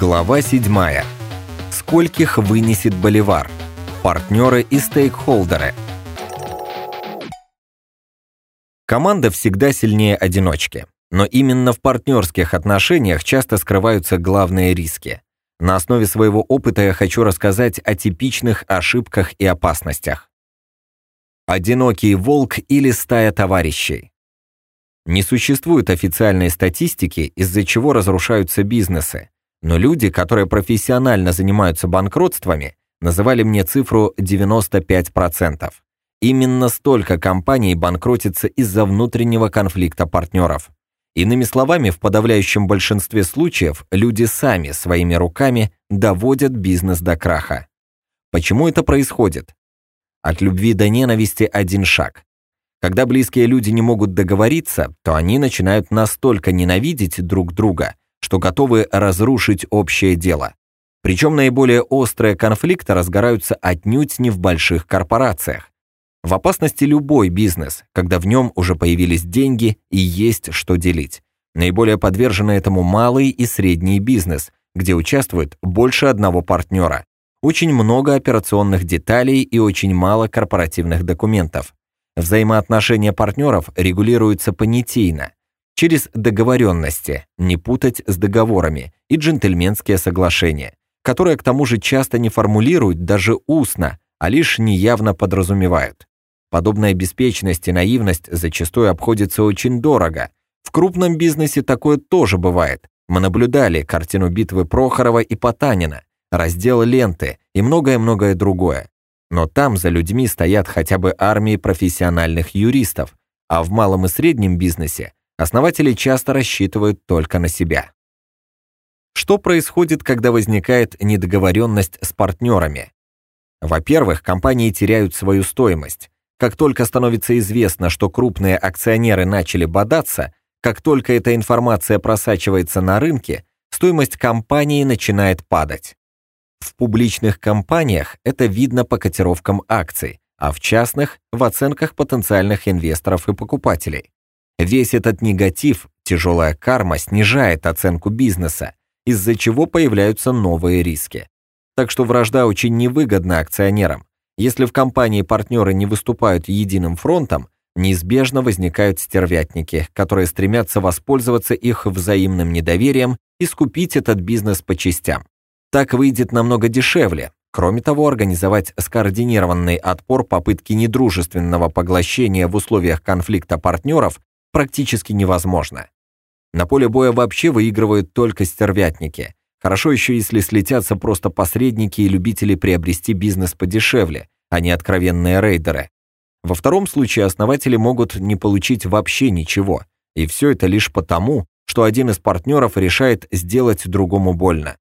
Глава 7. Скольких вынесет боливар? Партнеры и стейкхолдеры. Команда всегда сильнее одиночки. Но именно в партнерских отношениях часто скрываются главные риски. На основе своего опыта я хочу рассказать о типичных ошибках и опасностях. Одинокий волк или стая товарищей. Не существует официальной статистики, из-за чего разрушаются бизнесы. Но люди, которые профессионально занимаются банкротствами, называли мне цифру 95%. Именно столько компаний банкротится из-за внутреннего конфликта партнеров. Иными словами, в подавляющем большинстве случаев люди сами своими руками доводят бизнес до краха. Почему это происходит? От любви до ненависти один шаг. Когда близкие люди не могут договориться, то они начинают настолько ненавидеть друг друга, что готовы разрушить общее дело. Причем наиболее острые конфликты разгораются отнюдь не в больших корпорациях. В опасности любой бизнес, когда в нем уже появились деньги и есть что делить. Наиболее подвержены этому малый и средний бизнес, где участвует больше одного партнера. Очень много операционных деталей и очень мало корпоративных документов. Взаимоотношения партнеров регулируются понятийно, через договоренности, не путать с договорами, и джентльменские соглашения, которые к тому же часто не формулируют даже устно, а лишь неявно подразумевают. Подобная беспечность и наивность зачастую обходится очень дорого. В крупном бизнесе такое тоже бывает. Мы наблюдали картину битвы Прохорова и Потанина, раздел ленты и многое-многое другое. Но там за людьми стоят хотя бы армии профессиональных юристов, а в малом и среднем бизнесе Основатели часто рассчитывают только на себя. Что происходит, когда возникает недоговоренность с партнерами? Во-первых, компании теряют свою стоимость. Как только становится известно, что крупные акционеры начали бодаться, как только эта информация просачивается на рынке, стоимость компании начинает падать. В публичных компаниях это видно по котировкам акций, а в частных – в оценках потенциальных инвесторов и покупателей. Весь этот негатив, тяжелая карма снижает оценку бизнеса, из-за чего появляются новые риски. Так что вражда очень невыгодна акционерам. Если в компании партнеры не выступают единым фронтом, неизбежно возникают стервятники, которые стремятся воспользоваться их взаимным недоверием и скупить этот бизнес по частям. Так выйдет намного дешевле. Кроме того, организовать скоординированный отпор попытки недружественного поглощения в условиях конфликта партнеров практически невозможно. На поле боя вообще выигрывают только стервятники. Хорошо еще, если слетятся просто посредники и любители приобрести бизнес подешевле, а не откровенные рейдеры. Во втором случае основатели могут не получить вообще ничего, и все это лишь потому, что один из партнеров решает сделать другому больно.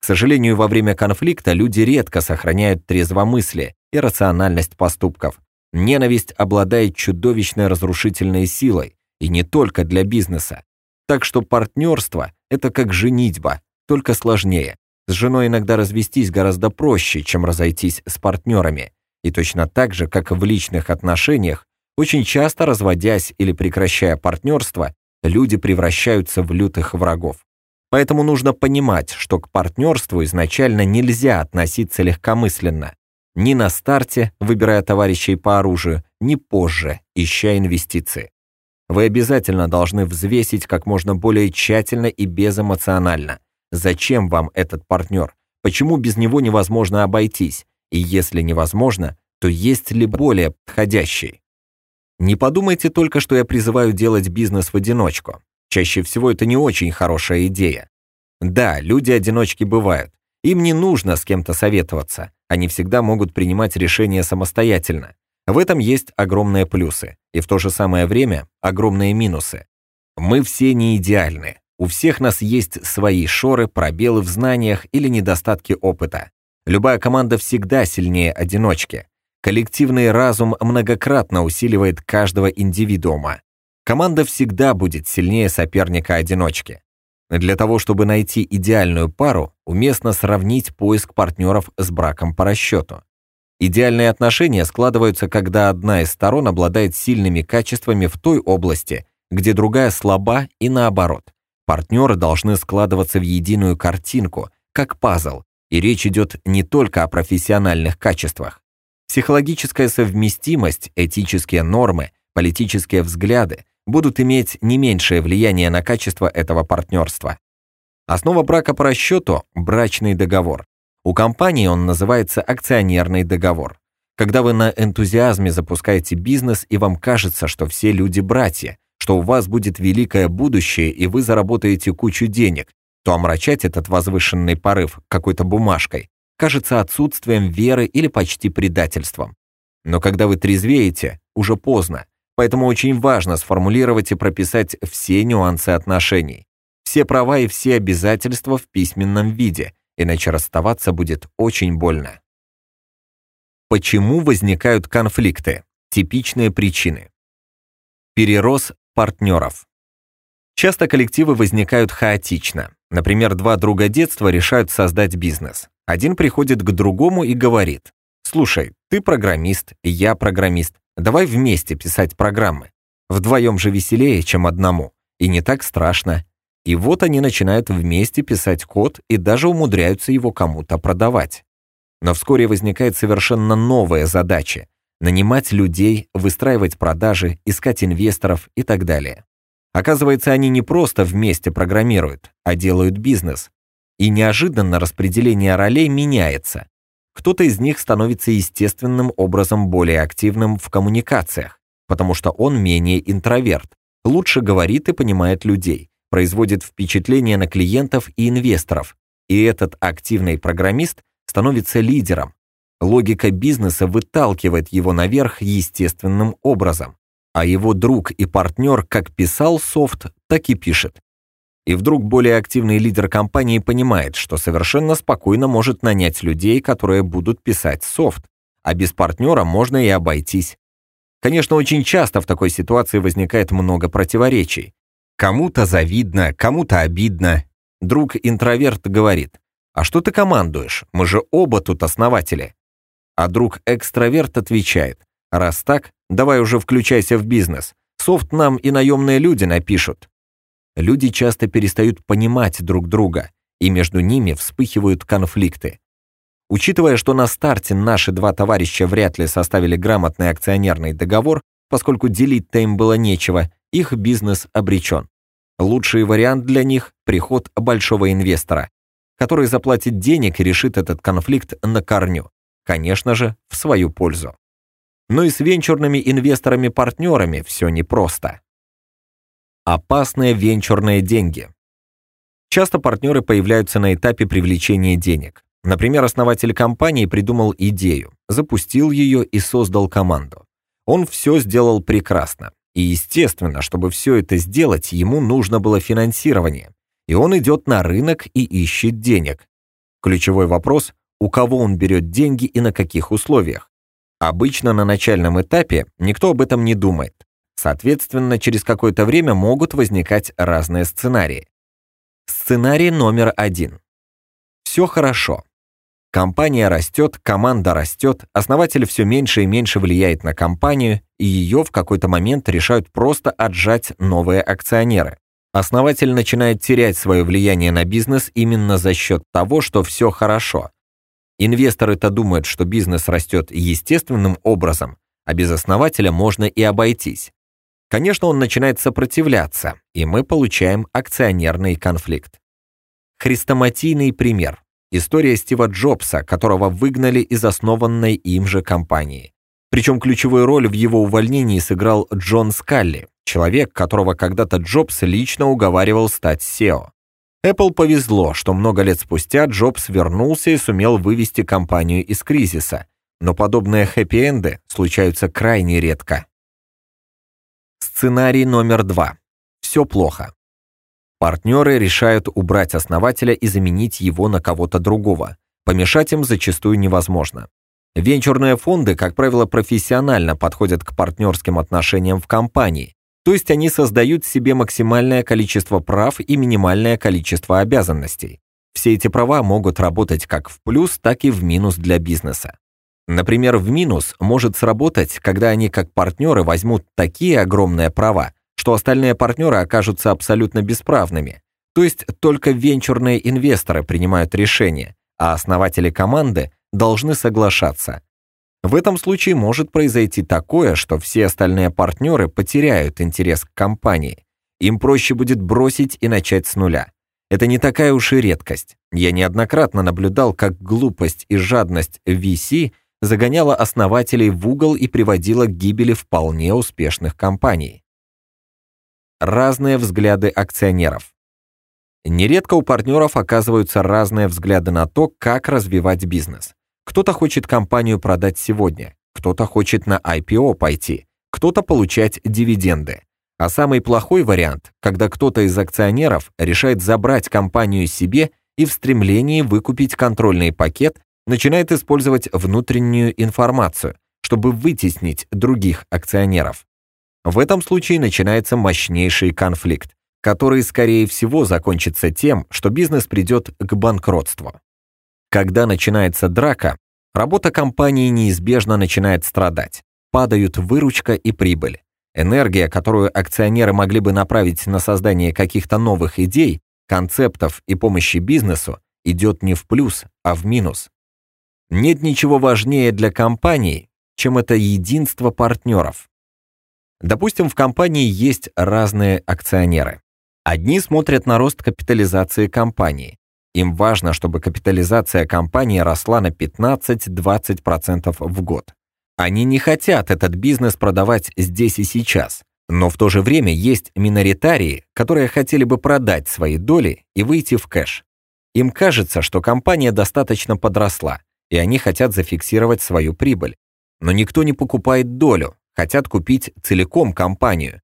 К сожалению, во время конфликта люди редко сохраняют трезвомыслие и рациональность поступков. Ненависть обладает чудовищной разрушительной силой, и не только для бизнеса. Так что партнерство – это как женитьба, только сложнее. С женой иногда развестись гораздо проще, чем разойтись с партнерами. И точно так же, как в личных отношениях, очень часто разводясь или прекращая партнерство, люди превращаются в лютых врагов. Поэтому нужно понимать, что к партнерству изначально нельзя относиться легкомысленно. Ни на старте, выбирая товарищей по оружию, ни позже, ища инвестиции. Вы обязательно должны взвесить как можно более тщательно и безэмоционально. Зачем вам этот партнер? Почему без него невозможно обойтись? И если невозможно, то есть ли более подходящий? Не подумайте только, что я призываю делать бизнес в одиночку. Чаще всего это не очень хорошая идея. Да, люди-одиночки бывают. Им не нужно с кем-то советоваться. Они всегда могут принимать решения самостоятельно. В этом есть огромные плюсы и в то же самое время огромные минусы. Мы все не идеальны. У всех нас есть свои шоры, пробелы в знаниях или недостатки опыта. Любая команда всегда сильнее одиночки. Коллективный разум многократно усиливает каждого индивидуума. Команда всегда будет сильнее соперника-одиночки. Для того, чтобы найти идеальную пару, уместно сравнить поиск партнеров с браком по расчету. Идеальные отношения складываются, когда одна из сторон обладает сильными качествами в той области, где другая слаба и наоборот. Партнеры должны складываться в единую картинку, как пазл, и речь идет не только о профессиональных качествах. Психологическая совместимость, этические нормы, политические взгляды будут иметь не меньшее влияние на качество этого партнерства. Основа брака по расчету – брачный договор. У компании он называется акционерный договор. Когда вы на энтузиазме запускаете бизнес и вам кажется, что все люди братья, что у вас будет великое будущее и вы заработаете кучу денег, то омрачать этот возвышенный порыв какой-то бумажкой кажется отсутствием веры или почти предательством. Но когда вы трезвеете, уже поздно, поэтому очень важно сформулировать и прописать все нюансы отношений, все права и все обязательства в письменном виде, иначе расставаться будет очень больно. Почему возникают конфликты? Типичные причины. Перерос партнеров. Часто коллективы возникают хаотично. Например, два друга детства решают создать бизнес. Один приходит к другому и говорит, «Слушай, ты программист, я программист, давай вместе писать программы. Вдвоем же веселее, чем одному, и не так страшно». И вот они начинают вместе писать код и даже умудряются его кому-то продавать. Но вскоре возникает совершенно новая задача – нанимать людей, выстраивать продажи, искать инвесторов и так далее. Оказывается, они не просто вместе программируют, а делают бизнес. И неожиданно распределение ролей меняется. Кто-то из них становится естественным образом более активным в коммуникациях, потому что он менее интроверт, лучше говорит и понимает людей, производит впечатление на клиентов и инвесторов, и этот активный программист становится лидером. Логика бизнеса выталкивает его наверх естественным образом а его друг и партнер как писал софт, так и пишет. И вдруг более активный лидер компании понимает, что совершенно спокойно может нанять людей, которые будут писать софт, а без партнера можно и обойтись. Конечно, очень часто в такой ситуации возникает много противоречий. Кому-то завидно, кому-то обидно. Друг-интроверт говорит, «А что ты командуешь? Мы же оба тут основатели». А друг-экстраверт отвечает, Раз так, давай уже включайся в бизнес. Софт нам и наемные люди напишут. Люди часто перестают понимать друг друга, и между ними вспыхивают конфликты. Учитывая, что на старте наши два товарища вряд ли составили грамотный акционерный договор, поскольку делить-то им было нечего, их бизнес обречен. Лучший вариант для них – приход большого инвестора, который заплатит денег и решит этот конфликт на корню, конечно же, в свою пользу. Но и с венчурными инвесторами-партнерами все непросто. Опасные венчурные деньги. Часто партнеры появляются на этапе привлечения денег. Например, основатель компании придумал идею, запустил ее и создал команду. Он все сделал прекрасно. И естественно, чтобы все это сделать, ему нужно было финансирование. И он идет на рынок и ищет денег. Ключевой вопрос – у кого он берет деньги и на каких условиях. Обычно на начальном этапе никто об этом не думает. Соответственно, через какое-то время могут возникать разные сценарии. Сценарий номер один. Все хорошо. Компания растет, команда растет, основатель все меньше и меньше влияет на компанию, и ее в какой-то момент решают просто отжать новые акционеры. Основатель начинает терять свое влияние на бизнес именно за счет того, что все хорошо, Инвесторы-то думают, что бизнес растет естественным образом, а без основателя можно и обойтись. Конечно, он начинает сопротивляться, и мы получаем акционерный конфликт. Хрестоматийный пример. История Стива Джобса, которого выгнали из основанной им же компании. Причем ключевую роль в его увольнении сыграл Джон Скалли, человек, которого когда-то Джобс лично уговаривал стать SEO. Apple повезло, что много лет спустя Джобс вернулся и сумел вывести компанию из кризиса, но подобные хэппи-энды случаются крайне редко. Сценарий номер два. Все плохо. Партнеры решают убрать основателя и заменить его на кого-то другого. Помешать им зачастую невозможно. Венчурные фонды, как правило, профессионально подходят к партнерским отношениям в компании, то есть они создают себе максимальное количество прав и минимальное количество обязанностей. Все эти права могут работать как в плюс, так и в минус для бизнеса. Например, в минус может сработать, когда они как партнеры возьмут такие огромные права, что остальные партнеры окажутся абсолютно бесправными, То есть только венчурные инвесторы принимают решения, а основатели команды должны соглашаться. В этом случае может произойти такое, что все остальные партнеры потеряют интерес к компании. Им проще будет бросить и начать с нуля. Это не такая уж и редкость. Я неоднократно наблюдал, как глупость и жадность VC загоняла основателей в угол и приводила к гибели вполне успешных компаний. Разные взгляды акционеров. Нередко у партнеров оказываются разные взгляды на то, как развивать бизнес. Кто-то хочет компанию продать сегодня, кто-то хочет на IPO пойти, кто-то получать дивиденды. А самый плохой вариант, когда кто-то из акционеров решает забрать компанию себе и в стремлении выкупить контрольный пакет начинает использовать внутреннюю информацию, чтобы вытеснить других акционеров. В этом случае начинается мощнейший конфликт который, скорее всего, закончится тем, что бизнес придет к банкротству. Когда начинается драка, работа компании неизбежно начинает страдать. Падают выручка и прибыль. Энергия, которую акционеры могли бы направить на создание каких-то новых идей, концептов и помощи бизнесу, идет не в плюс, а в минус. Нет ничего важнее для компании, чем это единство партнеров. Допустим, в компании есть разные акционеры. Одни смотрят на рост капитализации компании. Им важно, чтобы капитализация компании росла на 15-20% в год. Они не хотят этот бизнес продавать здесь и сейчас, но в то же время есть миноритарии, которые хотели бы продать свои доли и выйти в кэш. Им кажется, что компания достаточно подросла, и они хотят зафиксировать свою прибыль. Но никто не покупает долю, хотят купить целиком компанию,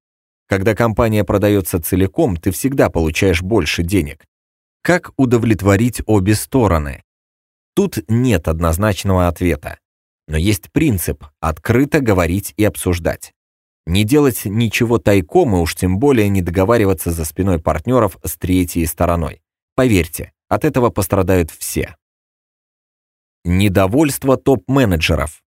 когда компания продается целиком, ты всегда получаешь больше денег. Как удовлетворить обе стороны? Тут нет однозначного ответа. Но есть принцип – открыто говорить и обсуждать. Не делать ничего тайком и уж тем более не договариваться за спиной партнеров с третьей стороной. Поверьте, от этого пострадают все. Недовольство топ-менеджеров.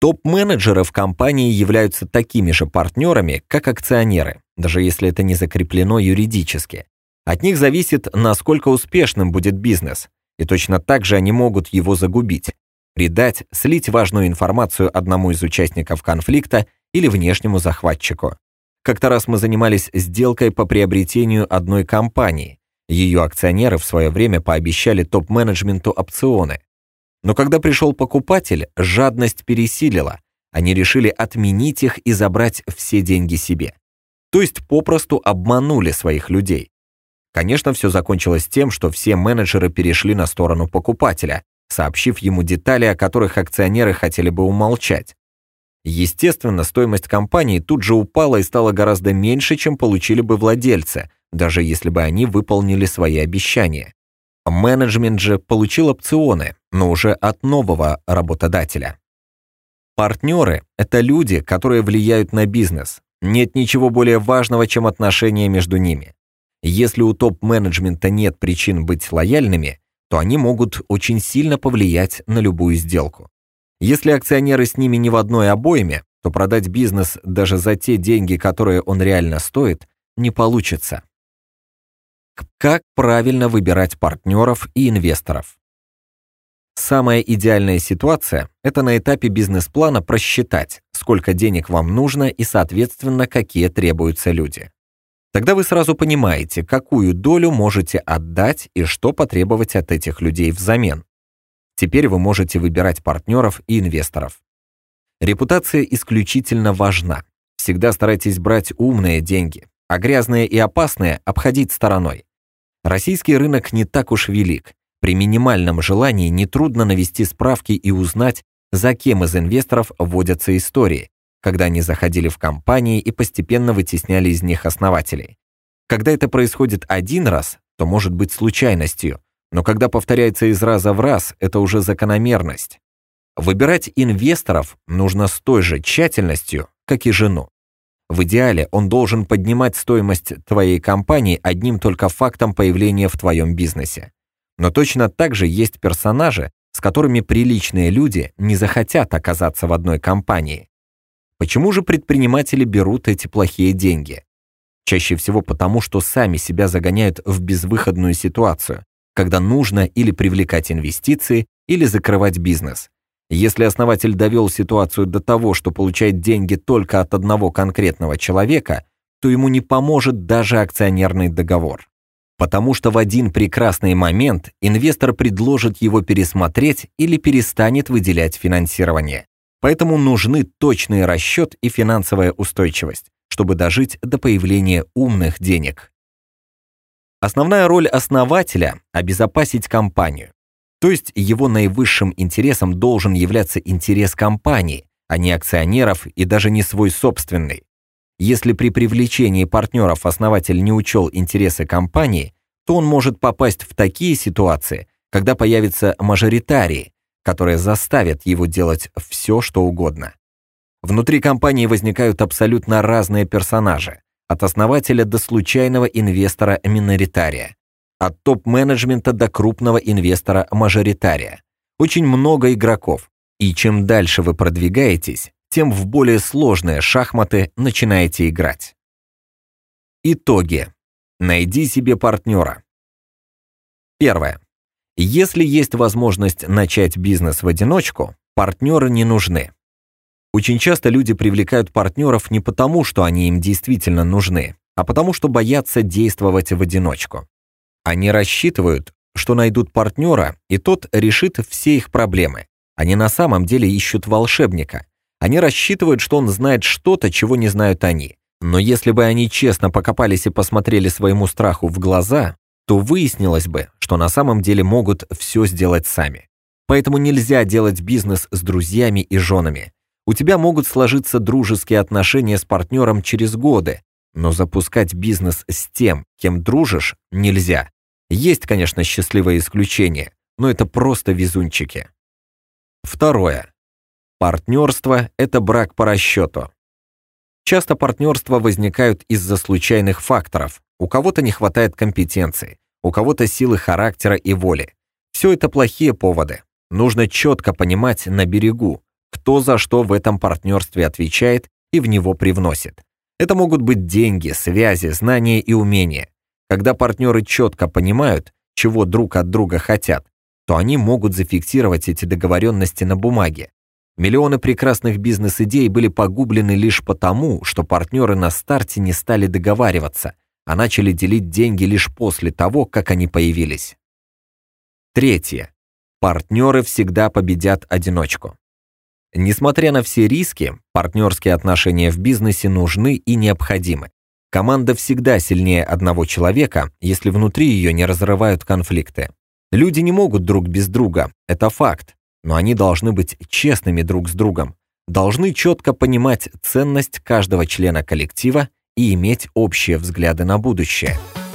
Топ-менеджеры в компании являются такими же партнерами, как акционеры, даже если это не закреплено юридически. От них зависит, насколько успешным будет бизнес, и точно так же они могут его загубить, предать, слить важную информацию одному из участников конфликта или внешнему захватчику. Как-то раз мы занимались сделкой по приобретению одной компании. Ее акционеры в свое время пообещали топ-менеджменту опционы. Но когда пришел покупатель, жадность пересилила. Они решили отменить их и забрать все деньги себе. То есть попросту обманули своих людей. Конечно, все закончилось тем, что все менеджеры перешли на сторону покупателя, сообщив ему детали, о которых акционеры хотели бы умолчать. Естественно, стоимость компании тут же упала и стала гораздо меньше, чем получили бы владельцы, даже если бы они выполнили свои обещания. Менеджмент же получил опционы, но уже от нового работодателя. Партнеры – это люди, которые влияют на бизнес. Нет ничего более важного, чем отношения между ними. Если у топ-менеджмента нет причин быть лояльными, то они могут очень сильно повлиять на любую сделку. Если акционеры с ними не в одной обойме, то продать бизнес даже за те деньги, которые он реально стоит, не получится. Как правильно выбирать партнеров и инвесторов? Самая идеальная ситуация – это на этапе бизнес-плана просчитать, сколько денег вам нужно и, соответственно, какие требуются люди. Тогда вы сразу понимаете, какую долю можете отдать и что потребовать от этих людей взамен. Теперь вы можете выбирать партнеров и инвесторов. Репутация исключительно важна. Всегда старайтесь брать умные деньги, а грязные и опасные обходить стороной. Российский рынок не так уж велик. При минимальном желании нетрудно навести справки и узнать, за кем из инвесторов вводятся истории, когда они заходили в компании и постепенно вытесняли из них основателей. Когда это происходит один раз, то может быть случайностью, но когда повторяется из раза в раз, это уже закономерность. Выбирать инвесторов нужно с той же тщательностью, как и жену. В идеале он должен поднимать стоимость твоей компании одним только фактом появления в твоем бизнесе. Но точно так же есть персонажи, с которыми приличные люди не захотят оказаться в одной компании. Почему же предприниматели берут эти плохие деньги? Чаще всего потому, что сами себя загоняют в безвыходную ситуацию, когда нужно или привлекать инвестиции, или закрывать бизнес. Если основатель довел ситуацию до того, что получает деньги только от одного конкретного человека, то ему не поможет даже акционерный договор. Потому что в один прекрасный момент инвестор предложит его пересмотреть или перестанет выделять финансирование. Поэтому нужны точный расчет и финансовая устойчивость, чтобы дожить до появления умных денег. Основная роль основателя – обезопасить компанию. То есть его наивысшим интересом должен являться интерес компании, а не акционеров и даже не свой собственный. Если при привлечении партнеров основатель не учел интересы компании, то он может попасть в такие ситуации, когда появятся мажоритарии, которые заставят его делать все, что угодно. Внутри компании возникают абсолютно разные персонажи, от основателя до случайного инвестора-миноритария, от топ-менеджмента до крупного инвестора-мажоритария. Очень много игроков, и чем дальше вы продвигаетесь, тем в более сложные шахматы начинаете играть. Итоги. Найди себе партнера. Первое. Если есть возможность начать бизнес в одиночку, партнеры не нужны. Очень часто люди привлекают партнеров не потому, что они им действительно нужны, а потому что боятся действовать в одиночку. Они рассчитывают, что найдут партнера, и тот решит все их проблемы. Они на самом деле ищут волшебника, они рассчитывают, что он знает что-то, чего не знают они. Но если бы они честно покопались и посмотрели своему страху в глаза, то выяснилось бы, что на самом деле могут все сделать сами. Поэтому нельзя делать бизнес с друзьями и женами. У тебя могут сложиться дружеские отношения с партнером через годы, но запускать бизнес с тем, кем дружишь, нельзя. Есть, конечно, счастливые исключения, но это просто везунчики. Второе. Партнерство – это брак по расчету. Часто партнерства возникают из-за случайных факторов. У кого-то не хватает компетенции, у кого-то силы характера и воли. Все это плохие поводы. Нужно четко понимать на берегу, кто за что в этом партнерстве отвечает и в него привносит. Это могут быть деньги, связи, знания и умения. Когда партнеры четко понимают, чего друг от друга хотят, то они могут зафиксировать эти договоренности на бумаге, Миллионы прекрасных бизнес-идей были погублены лишь потому, что партнеры на старте не стали договариваться, а начали делить деньги лишь после того, как они появились. Третье. Партнеры всегда победят одиночку. Несмотря на все риски, партнерские отношения в бизнесе нужны и необходимы. Команда всегда сильнее одного человека, если внутри ее не разрывают конфликты. Люди не могут друг без друга, это факт, но они должны быть честными друг с другом, должны четко понимать ценность каждого члена коллектива и иметь общие взгляды на будущее –